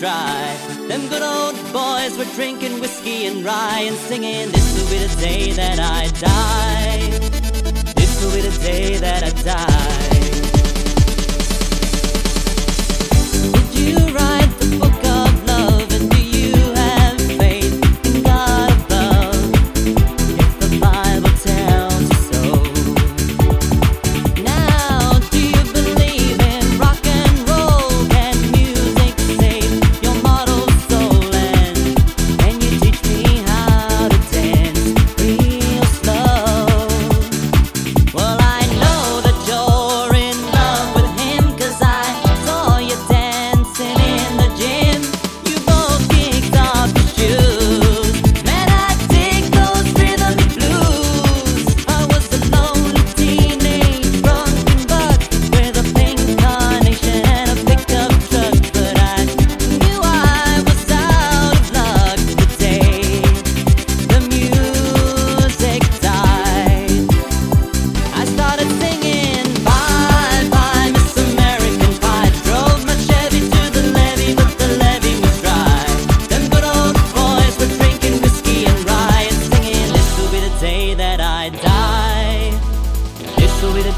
dry. Them good old boys were drinking whiskey and rye and singing, This'll be the day that I die. This'll be the day that I die.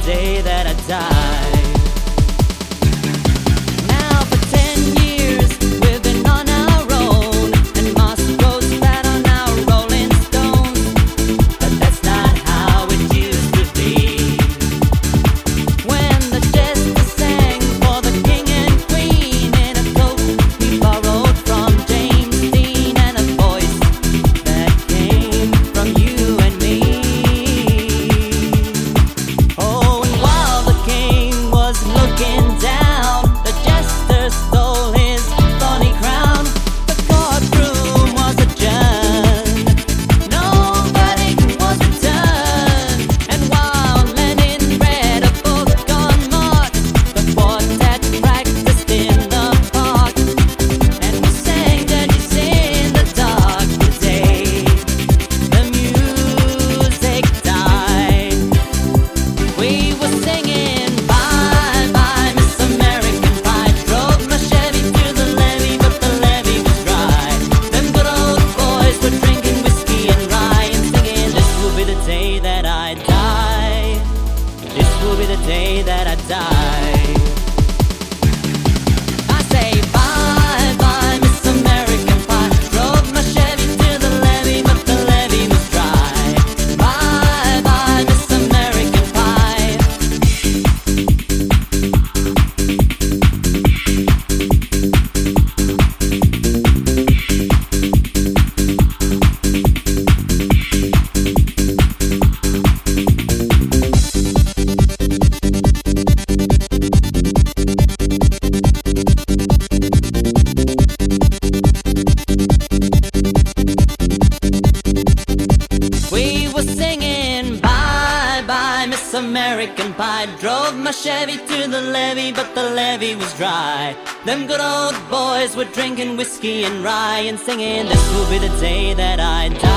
day that I die. will be the day that I die. I miss American pie. Drove my Chevy to the levee, but the levee was dry. Them good old boys were drinking whiskey and rye and singing, This will be the day that I die.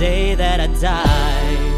day that I die.